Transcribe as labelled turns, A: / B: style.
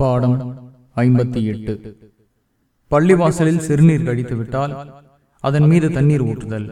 A: பாடம் ஐம்பத்தி எட்டு. பள்ளிவாசலில் சிறுநீர் கழித்துவிட்டால் அதன் மீது தண்ணீர் ஊற்றுதல்.